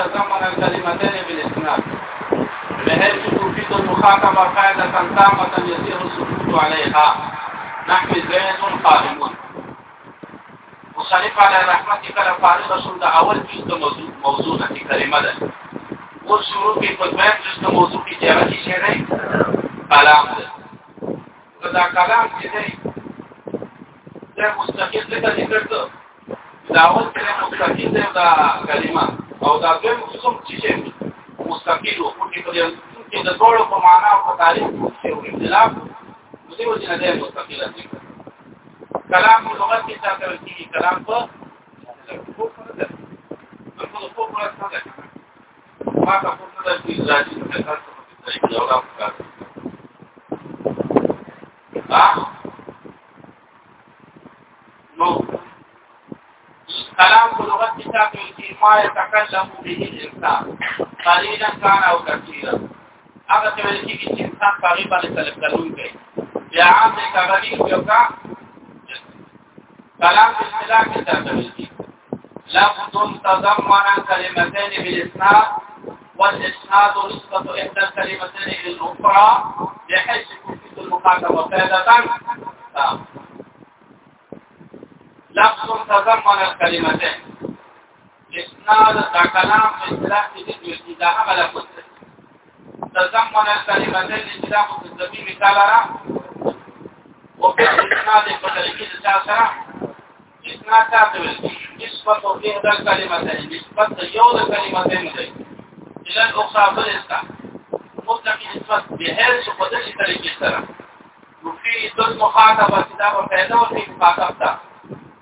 تتضمن الكلمتين بالاسناد بحيث تفيد المخاطبة قاعدة تامة يسير السكوت عليها نحو زيد قائم مصنف علی رحمت کله فارغ شول د اول جز د موضوع د کلمه ده او شروع کې په دویم جز د موضوع کې چې راځي شی نه کلام ده دا کلام چې دی دا مستقل ذکر ذکر ده دا اول کلمه مستقل ده دا کلمه او دا دیم قسم چې مستقیل او متمرکز چې د ټولو په معنا او په تعریف کې یو اختلاف دوی وځي نه دی مستقیل دي کلام په لغت کې تاسو کې کلام په نو كلام لغة كتاب ما يتكلم به الإنسان قليلا كان أو كثيرا هذا څه ویل الإنسان قريبا انسان هغه به يا عام کغلی يوكا كلام کلام اصطلاح کې لفظ تضمن كلمتين بالاسناد والاسناد نسبة إحدى الكلمتين للأخرى بحيث يكون في المخاطبة فائدة لفظ تضمن الكلمتين اسناد دا کلام په اصطلاح کې د دې دا هغه لفظ تضمن الكلمتين چې دا په ذمي مثال را او په اسناد په طریقې د سره اسناد ته ویل نسبت او دې د کلمتين نسبت یو د کلمتين دی الى الاخرى بالاستا مطلق نسبت بهر څه په دې طریقې سره مفيد المخاطبه دا په پیدا او په مخاطبه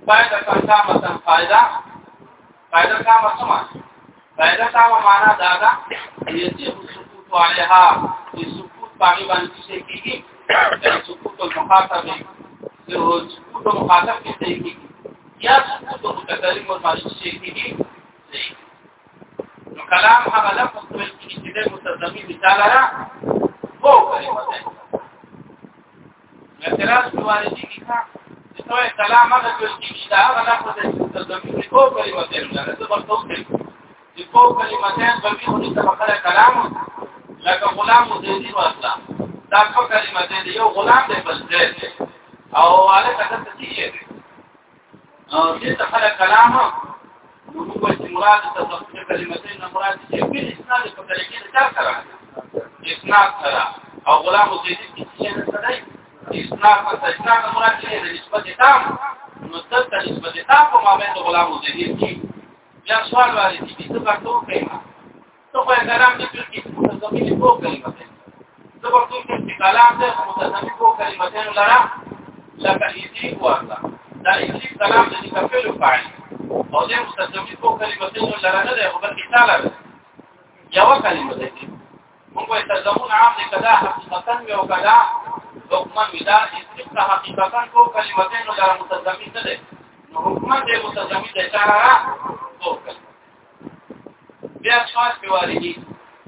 فائدہ کاما مثلا فائدہ فائدہ کاما سما فائدہ کاما معنا دا دا یتی سکوت علیها چې سکوت باندې باندې څه کیږي سکوت المخاطب سکوت المخاطب کې څه کیږي یا سکوت متکلم او ماشی څه کیږي نو کلام هغه لفظ چې د متضمن مثال را هو کلمه ده مثلا سوالي کې نو کلام هغه چې چې دا هغه لفظ د زمینی کو کلمتین نه څه ورته وي د کو کلمتین په دې خوني سبقره کلام لکه غلام زیدی واسلا دا کو کلمتین یو غلام دی بل زید او هغه څه څه دی او دې سبقره کلام نو موږ مراد ته د کلمتین نه مراد چې په اسناد په طریقې کار سره اسناد سره او غلام زیدی کې څه نه اسلام او اسلام مراد څه دی نسبت تام نو دلته نسبت تام په مابین د غلامو ذهیر کې بیا سوال واري چې څه پاتو کېما ته په کلام کې څه کې متضمن کو کلمه ده څه پاتو کې کلام ده متضمن کو کلمه ده لرا لکه ایتی کوه دا ایتی کلام د کفلو فاعل او دې متضمن کو کلمه ده لرا نه ده خو بلکې تعالی یو کلمه ده موږ ترجمون عام نه کدا حقیقتا او کدا حکمان ودا استقصا حقیقتا کو کلمتین در متضمین نه ده نو حکمان دې متضمین ده چې او بیا څوار په واري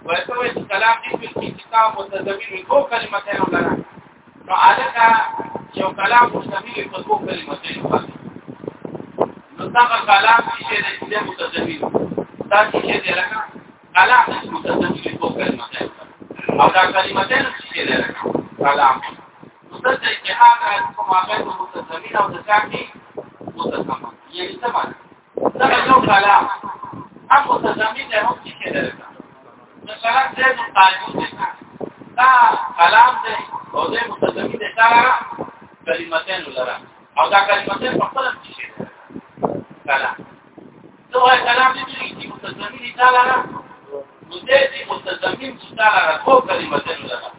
ورته وایي چې کلام دې په کتاب متضمین کو کلمتین لرا نو الکا یو کلام مستمل په کو کلمتین باندې نو دا کلام چې دې متضمین دا چې دې لکه کلام متضمین کو کلمتین او دا کلمتین چې دې لکه کلام دلته اتحاد راځي کوم هغه د متضمن او د ساکي متضمن یعنی څه معنی دا یو کلام هغه متضمن دی هم چې کېدل دا سلام دې د قانون دا کلام دی او د متضمن دی سره کلمتين لره او دا کلمتين په خپل کې شي کلام نو کلام دې چې متضمن دی سره نو دې متضمن چې سره کوم کلمتين لره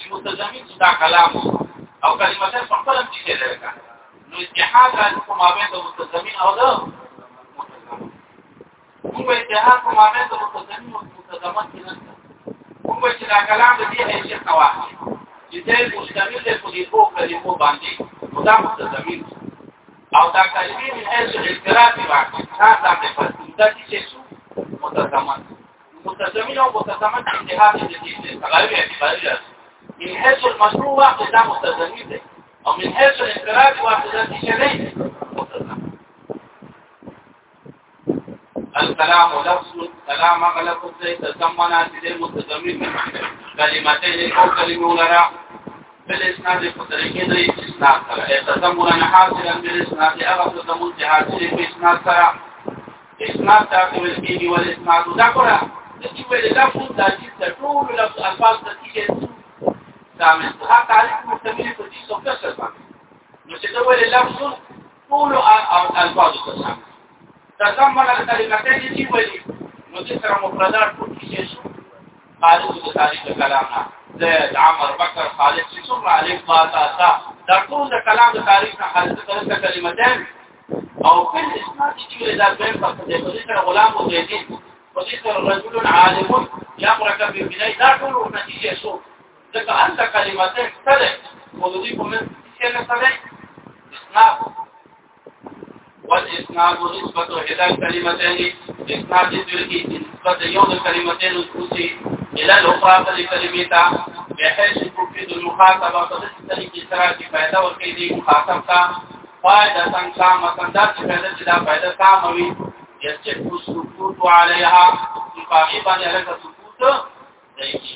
چې متضمن چې دا کلام او کلمتین په خپل کې کېدل کا نو اتحاد راځي په مابین د متضمن او د متضمن موږ اتحاد په مابین د متضمن او متضمن کې نه موږ چې دا کلام د دې هیڅ کوا چې دې مستمل د فلیپو کلمو باندې دا متضمن او دا کلمې من هیڅ اختلاف راځي دا د فلسفه چې متضمن متضمن او متضمن اتحاد دې دې غالبا اعتبار لري من حيث المشروع واحد ده مستخدمين او من حيث الانفراد واحد ده شريك الكلام لفظ كلام غلط زي تضمن هذه المستخدمين كلمتين او كلمه ولا لرا بالاسناد بطريقه دي اسناد تضمن حاصلا بالاسناد اغلب تضمن حاصل شيء في اسناد ترى اسناد تاكل الكيمي والاسناد ده ذكرها لكن ده تاكيد تقول لفظ الفاظ تاكيد تعمل حق عليك مستمين في سوق تسلم مش تقول اللفظ طول او الفاظ تسلم تضمن الكلمتين دي ولي متسر مفردات كل شيء خالد تاريخ كلامنا زيد عمر بكر خالد ثم عليك ما تاسا دا ټول د کلام د تاریخ نه خالد کړه کلمتين او کله اسناد چې ویل دا بین په دې سره غلام او زیدین په دې سره رجل عالم یا مرکب بنای دا ټول نتیجه شو لکه انده کلمته سره خدودی په مستی کې سره اسناد ول نسبت هدا کلمته اسناد دې کې نسبت یو د کلمته نو الى لوقا کلمتا به هیڅ کوفي په دې طریقې سره چې پیدا ورکې دي مخاطب کا فائدہ څنګه مکندا چې پیدا چې دا پیدا کاموي یڅه کو سکوت علیها مقابله باندې هغه سکوت دی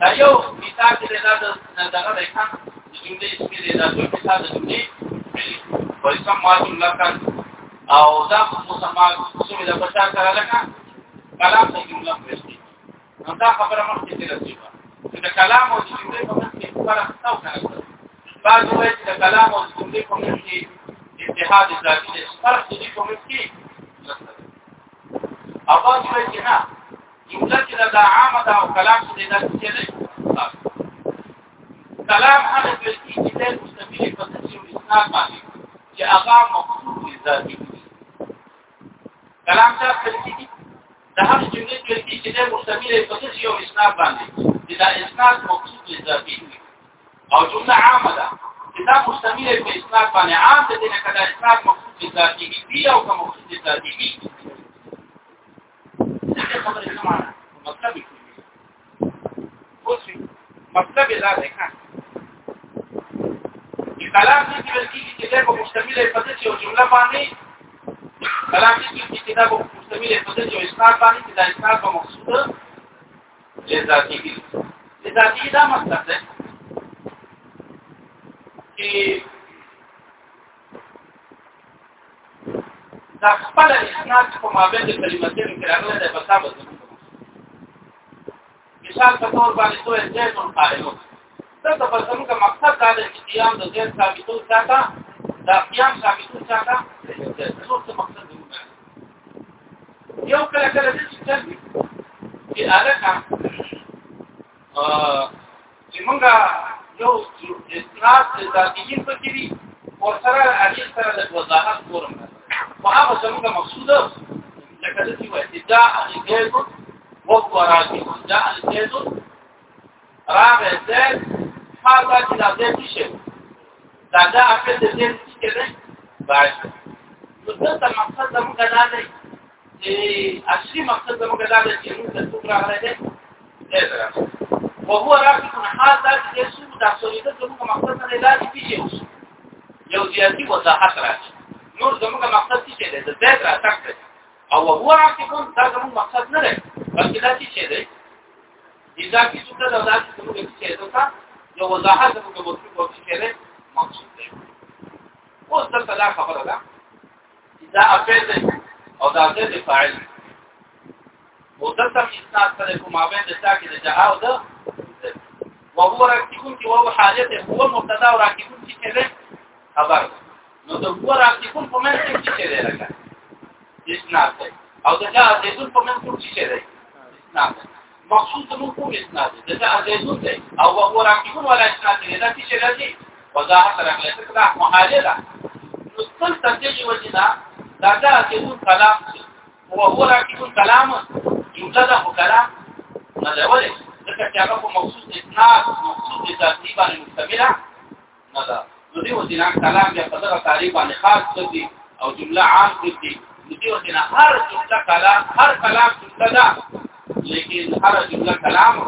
دا یو مثال دی دا د دغه د ښه جملې اسمې دی دا یو مثال د جملې ولسم مات لکن او دا مسمال څه د پچا سره لکه کلام څنګه جمله پېښتي نو دا خبره مخکې تیر شي چې د کلام او جملې په منځ کې فرق تاو کړل بعض وایي چې د کلام او جملې په منځ کې اتحاد ذاتي دی فرق دې په منځ کې او بعض وایي چې نه جمله چې دا عامه ده او کلام څه دی دا څه نه کلام هغه د استدلال مستقیمه په تفسیر اسناد باندې چې هغه مقصود ذاتی کلام څه څه دا هغه جمله چې د مستقیمه په تفسیر اسناد باندې چې دا اسناد مقصود ذاتی او جمله عامه ده چې دا مستقیمه په اسناد باندې عام ده کله اسناد مقصود ذاتی وي او کوم مقصود ذاتی وي دې خبرې څه معنا مطلب یې اوس مطلب یې دا دی چې کلام دې کې ورکیږي چې دا مشتمل په دې یو جمله باندې کلام دې کې چې دا مشتمل په دې یو اسناد باندې چې دا اسناد په مقصود لذاتي کې لذاتي دا مطلب دی چې دا خپل اسناد په مابین د کلمتونو کې راغلي د بسابه مثال په تور باندې تو زید القائل دا د بسم کا مقصد دا دی چې قیام د زید ثابتو ځاګه دا قیام ثابتو ځاګه څه مقصد دی یو کله کله چې څه چې الکه ا زمونږ یو اسناد د ذاتیین په کې دي ورسره اړیکه سره د وضاحت کوم خو هغه څنګه مقصود لکه د دې وایي دا هغه کېږي او وراږي دا هغه کېږي راغې ده هر وخت چې دا دې شي دا دا خپل دې دې کېږي باید نو دا مقصد زموږ دا دی چې اصلي مقصد زموږ دا دی چې موږ څنګه راغلي دې وهو راكب هذا يسوق دا سوریده زموږ مقصد نه لازم شي یو زیاتی وضاحت راځي نور زموږ مقصد څه دی د زید را تک او هو عاقبون دا زموږ مقصد نه دی بلکې دا څه دی اذا کی څه دا دا زموږ څه دی تا یو وضاحت زموږ مطلوب څه دی مقصود دی اوس دلته دا خبره ده اذا افعل او دا زید فاعل او دلته اسناد سره کوم اوبند تا کې د جهاو ده وهو راکتون کې وهو حالته هو مبتدا او راکتون کې خبر ده نو د ګور اپټیکون په منځ کې څه دی لکه اسناد دی او د چا اپټیکون په منځ کې څه دی اسناد مخصوص نو کوم اسناد دی دا اپټیکون دی او ګور اپټیکون ولا اسناد دی دا څه دی وضاحت راغلی څه دا محاله ده نو څل تدې وجه دا دا دا اپټیکون کلام او ګور اپټیکون کلام جمله ده خو کلام نه دی ولې ځکه چې هغه مخصوص اسناد مخصوص ترتیب باندې مستمره نه ده نو دیو جنا کلام یا قدر تعریف باندې خاص دي او جمله عام دي نو دیو جنا هر جمله کلام هر کلام جمله ده لیکن هر جمله کلام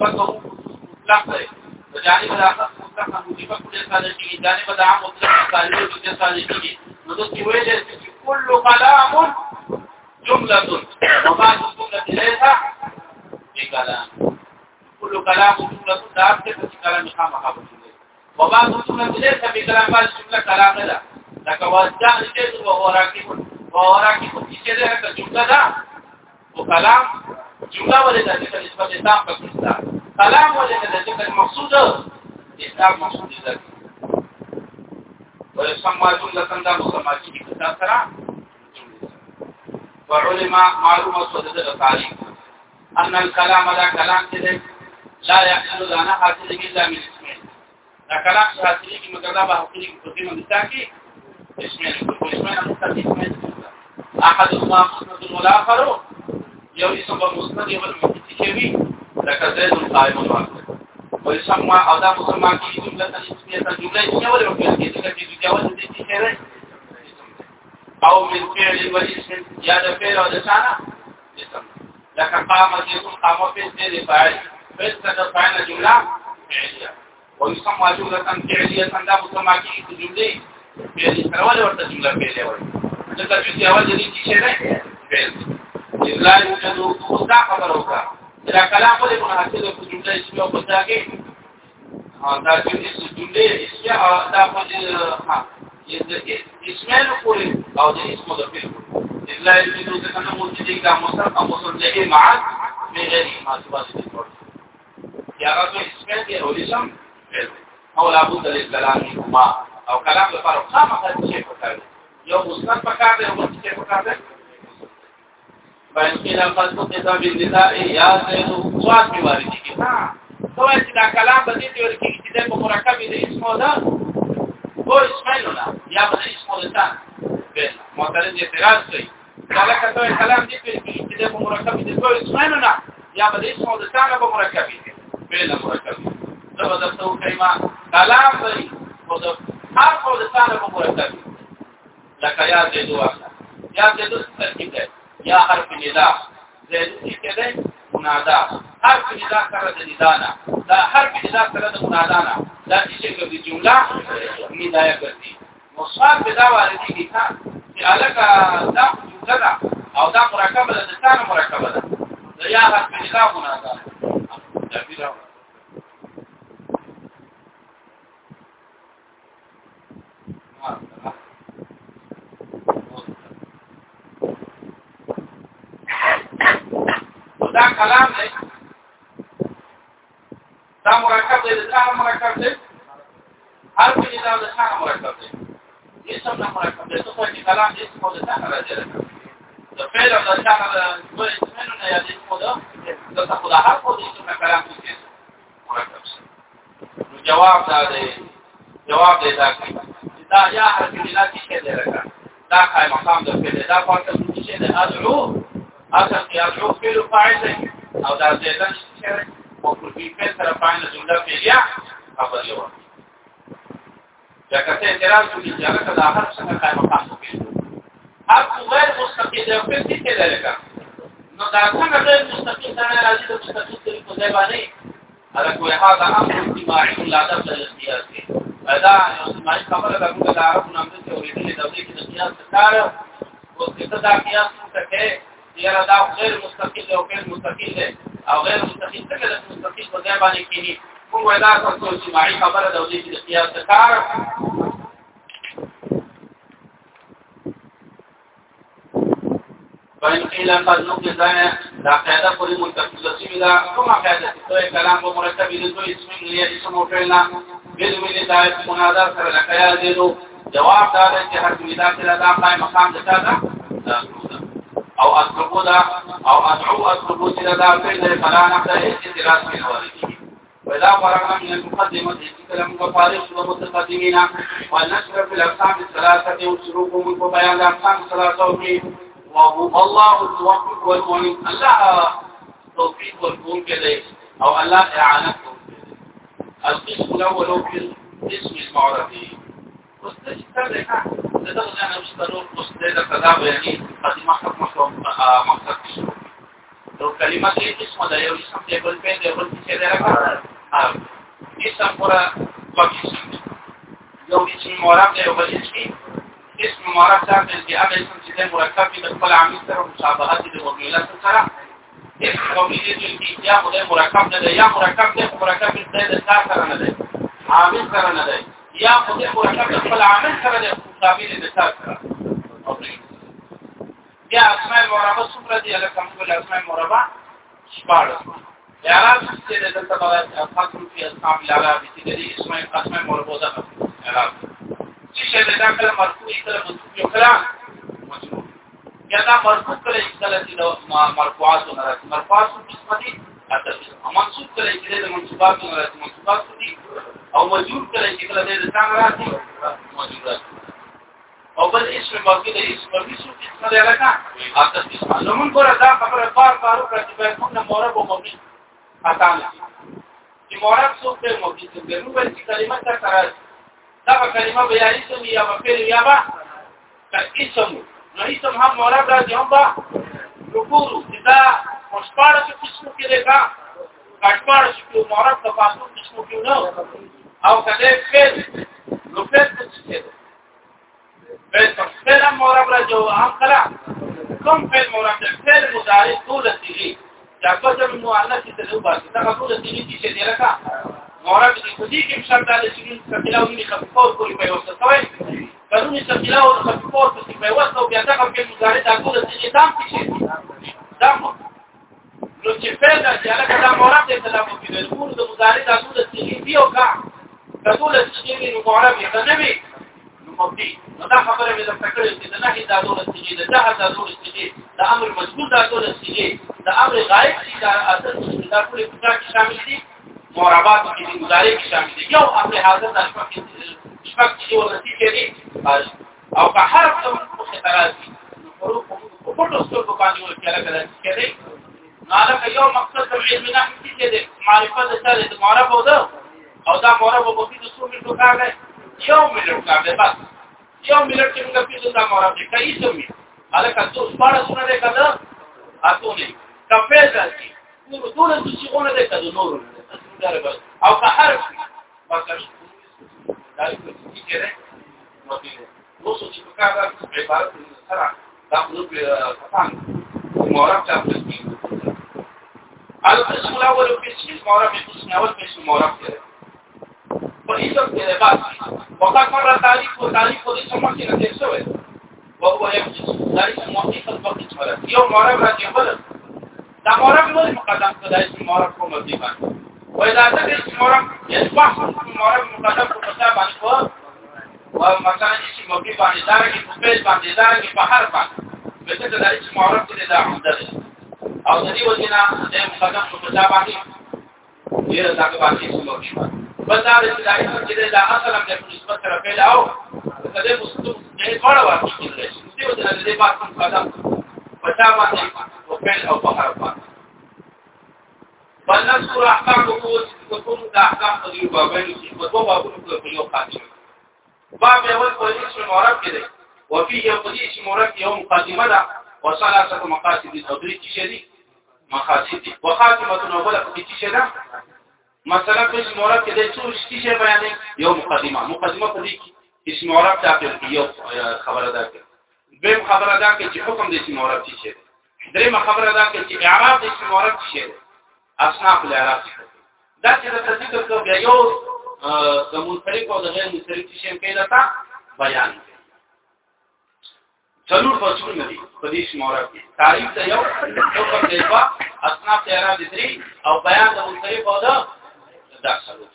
پتو مطلق ده جانب الاخر مطلق موجب كل صالحين جانب العام مطلق صالحين وجه صالحين نو دوی ویل چې كل کلام جمله وما جمله ليها بكلام كل كلام جمله ده چې کلام خامخا وبعض السنة ليس بكلام بعض الجملة كلام لا لكن وجاء الشيء وهو راكب وهو راكب في شيء ده كجملة ده وكلام جملة ولا ده ذكر نسبة الإسلام كجملة كلام ولا ده ذكر مقصود الإسلام مقصود ذلك ويسمى جملة ده مسمى في كتاب سرا وعلم معلومة صدد التاريخ أن الكلام ده كلام كده لا يحصل لنا حاصل إلا من اسمه دا کلام حاصلی کی مجرد به حقیقی قسم مستاقی اسمه اسمه مستقی اسمه احد ما مسند الاخر یو اسم به مسند یو متصل کوي لکه زید القائم واقع و اسم ما او دا مسمى کی جمله اسمیه تا جمله اسمیه ولا ممکن کی دا کی دغه ولې دې کېره او من فعل و اسم یا د فعل او د ثانه اسم لکه قام زید قام فعل دې فاعل فعل څنګه فاعل جمله فعلیه ويسمى جملة فعلية لا متماكية في الجملة فعلية ترولي ورد جملة فعلية ورد جملة جزء أول جديد في شيء ذلك فعلية إذ لا يوجد خصوصا خبروكا إذا كلام قد يكون حسيلة في جملة إسمية وقلتها كي دا جملة إسمية دا قد ها إذ إسمية نقول أو دا إسمه دا فعلية إذ لا يوجد خصوصا مجدد دا مصر أو مصر لأي معاد من غير إيمان سباسي دا فعلية يا رجل إسمية او لا بد للكلامهما او کلام لپاره خامخا څه پکار یو مستند پکار دی او څه پکار دی وان قيل القلب كتاب النساء يا سيد قوات وارد کی ها تو چې دا کلام به دي ور کې چې د مرکب دې اسمو ده او اسمو نه یا به اسمو ده تا معترض اعتراض کوي کله کته کلام دې چې د مرکب دې اسمو نه یا به اسمو ده تا نه مرکب دې بل مرکب زبا درته وکړم کلام دی خو د هر خو د ثانه په پوره کوي لکه یا دې دعا یا دې د ترکیب دی یا حرف ندا زید کې دی منادا حرف ندا سره د ندانا دا حرف ندا سره د منادانا دا چې کوم جمله ندايه کوي مصاب بدا واردی دي تا چې الکا دا جمله ده او دا مرکبه ده د ثانه مرکبه ده یا حرف ندا منادا دا پیراو دا کلام دی دا مرکب دی دا مرکب دی هر کې دا د څنګه مرکب دی اسم نه مرکب دی څه چې کلام دې څه د څنګه راځي د پیل د څنګه د دوه اسمنو نه یادې څه ده دا څه د هر په دې څه کلام کې مرکب شي نو جواب دا دی جواب دی دا کې دا یا هر کې لا کې دی راځي دا قائم مقام د پیل دا فاصله چې نه ادعو اصل کې یو پیلو پای دی او دا دې د شکر او پر دې په سره پای نه جوړه پیلیا خبر یو ځکه چې تران څو چې هغه د هر څنګه قائم پاتې کېږي هر کومه مستقیم د خپل دې کې لږه نو دا څنګه د مستقیم سره راځي د مستقیم سره په ځای باندې هغه کوه هغه هم چې ما یې لا ده په دې پیدا نو ما خبره ده کوم دا هغه نوم دی چې ورته دې د دې کې د بیا څخه کار او څه دا کې یاره دا غیر مستقیل او غیر مستقیل دی او غیر مستقیل څنګه د مستقیل په ځای باندې کینی کوم ودا تاسو چې ماي خبره د ولې د قیاس کار باندې کله قد نو کې ځای دا قاعده پوری مستقیل شي دا کومه قاعده چې دوی کلام په مرتب دي دوی اسم لري اسم او فعل بل ملي دا مناظر سره لکه یا دي جواب دا چې هر دې دا قائم مقام دتا دا او اطلبو دا او ادعو اطلبو الى دا فعل فلا نحدا في من ورکی وإذا فرغنا من المقدمة كلام وفارس ومتقدمين ونشر في الأقسام الثلاثة وسلوكهم وبيان الأقسام الثلاثة وهو الله التوفيق والمعين الله توفيق والمعين كذلك أو الله إعانته القسم الأول في اسم المعرفي دغه ځان وروسته نور اوس د قضا بیانې قدیمه حکم شو مقصد شو نو کلمه کې قسم ده یو قسم دی بل په دې بل کې ده راغله قسم پورا پکې یو قسم مراد دی یو بل کې اسم مراد څنګه چې هغه اسم چې مرکب دی د خپل عامل سره مشابهت دی او ملت سره اسم قومیت کې یا مرکب نه دی یا مرکب نه مرکب دی د کار سره نه دی عامل سره نه دی یا خود په شرط خپل عامل سره د قابل د تاسره یا اسماء المربه صبر دي له کوم ګل اسماء المربه شپاره یا راز چې د دې په اړه خاصه په اسماء لاله د دې د اسماء اسماء المربه ده یا راز چې څه د داخله مرکوې سره په څو کلا مشهور یا دا مرکوې سره چې د مرکوات او مرکوات په قسمت اتل او منصوب کله چې د منصوباتو نه راځي منصوبات دي او مجرور کله چې کله د ځان راځي مجرور راځي او بل اسم باقی د اسم په بیسو کې څه دی راځه اتل اسم نو موږ را دا خبره بار بار راځي به موږ نه مورب او مبني اتل چې مورب څو په مبني څه دی نو چې کلمه تا راځي دا کلمه بیا اسم یا مفعول یا با اسم نو اسم هم مورب راځي هم با ذکر دا مشپاره چې قسم کې لګا کټپاره چې معرب د پاسو قسم کې نه او کله فعل نو فعل څه دی فعل فعل معرب راځو عام کلا کوم فعل معرب دی فعل مضارع ټول دی دا کوم مؤنث ته لو باسي دا ټول دی چې دی لکه معرب دې خو دې کې شرط دی چې څکلاو نه خفقور کوي په وسه کوي قانوني څکلاو نه خفقور کوي په وسه او بیا دا کوم مضارع دا ټول دی تام کې دا نو چې فعل دا چې هغه دا مراد ته تلام کوي د ټول د مضارع د ټول څه دی او کا د ټول څه دی نو مراد یې تنبی نو مبدي نو دا خبره مې درته کړې چې دا نه دا ټول څه دی دا دا ټول څه دی دا امر مجبور دا ټول څه دی دا امر غایب چې دا اصل څه دا ټول په شامل دي مرابات کې د مضارع کې شامل دي یو امر حاضر د شپږ شپږ چې ورته کېږي او که حرف ته مخه ترازي نو حروف په پټو سترګو باندې ورته لګل کېږي مالک یو مقصد تر علم نه کیږي چې معرفت اچا دې مورا بودا او دا مورا بو کې د څو منټو کار دی یو منټو کار دی بس یو منټ چې موږ پیژو دا مورا دې کای څه می مالک تاسو سپاره سره دې کده تاسو نه کفې ځي نور ټول څه چې غونه دې کده نور او که هر څه پاتې شي دا څه کیږي نه مو دې نو څه چې کار دا په پاره سره دا موږ په تاسو مورا چې أول قسم اسم عرفي قسم أول قسم عرفي فإذا بس وقد مر تعريف وتعريف وليس ممكن أن يسوي وهو يقسم ذلك المحيط البقي مرض يوم معرف راجع بلد دا معرف نور مقدم كذا اسم معرف هو مبني بان وإذا أتى اسم معرف يصبح اسم معرف مقدم كمسا بان هو ومكان اسم مبني بان دارك مقبل بان دارك بحر بان بس كذا اسم معرف كذا عمدة او د دې وجنه د مقدم په ځای باندې ډیر ځکه باندې سمو شو بل دا چې دا یو چې دا اصل هم د نسبت سره پیل او د دې مستوب نه وړ واقع کیږي چې د دې په کوم قدم په ځای باندې او پیل او په هر باندې بل نذكر احکام کو تكون د احکام په یو بابونو کې په دوه بابونو کې یو خاص باب اول په دې چې مراد کړي وفي يقضي مراد يوم قادمه ده وصلاة مقاصد الأدريك شديد مقاصد دي وخاتمه الاوله په کې څه ده مثلا په اسم عرب کې د څو شي بیانې یو مقدمه مقدمه په دې کې اسم عرب تعقل یو خبره ده دویم خبره ده چې حکم د اسم عرب څه ده دریم خبره ده چې اعراب د اسم عرب څه ده اصناف الاعراب دا چې د تذکر کو بیا یو د منفرد او د غیر منفرد شي کې ده بیان دی څلور فصلونه دي په دې شموره کې تاریخ ته یو یو په دېوا اسناف ته را دي او بیان د مختلف او د داخلو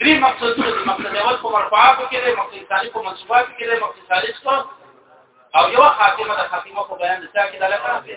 درې مقصدونه دي مقصد اول په مرفعات کې دی مقصد ثاني په منصوبات کې دی مقصد ثالث کو او یو خاتمه د خاتمه په بیان د څه کې دلته راځي